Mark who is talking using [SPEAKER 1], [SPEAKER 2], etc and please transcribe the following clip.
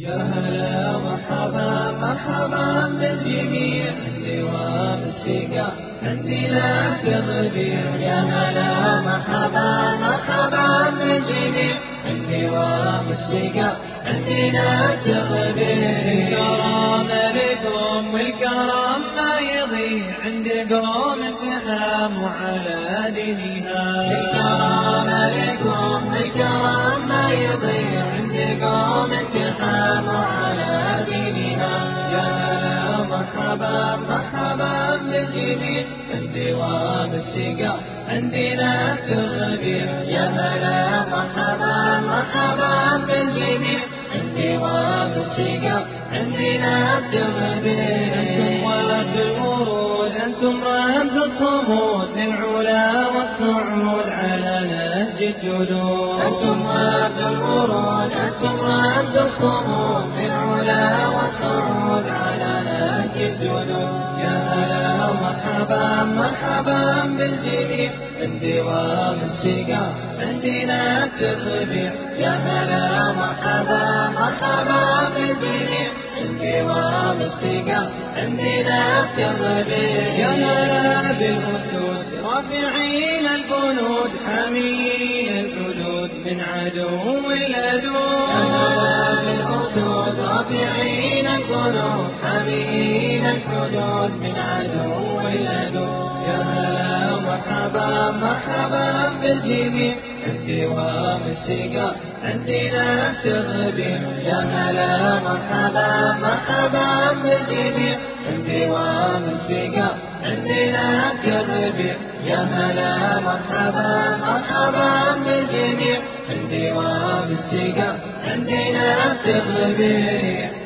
[SPEAKER 1] يا هلا مرحبا مرحبا بالجميع. دوام السقا عندي لا تغبير يا هلا مرحبا مرحبا بالجميع. دوام السقا عندي لا تغبير الكرام لكم والكرم ما يضيع. عند قوم التهام وعلى دينها الكرام لكم والكرم مرحبا مرحبا بالجميع الدوام السقا عندنا تغبير يا هلا مرحبا مرحبا بالجميع الدوام السقا عندنا تغبير أنتم وقت الورود أنتم رمز الصمود. للعلا والصعود على نهج الجدود أنتم وقت الورود أنتم رمز الصمود. مرحبا مرحبا بالجميع. دوام السقا عندنا تغبير يا هلا مرحبا مرحبا بالجميع. دوام السقا عندنا تغبير يا هلا بالأسود رافعين الجنود حامين الحدود. من عدو الأدود يا هلا بالأسود رافعين الجنود حامين الحدود. من عدو مرحبا مرحبا بالجميع. الدوام السقا عندنا تغبير يا هلا مرحبا مرحبا بالجميع. الدوام السقا عندنا تغبير يا هلا مرحبا مرحبا بالجميع. الدوام السقا عندنا تغبير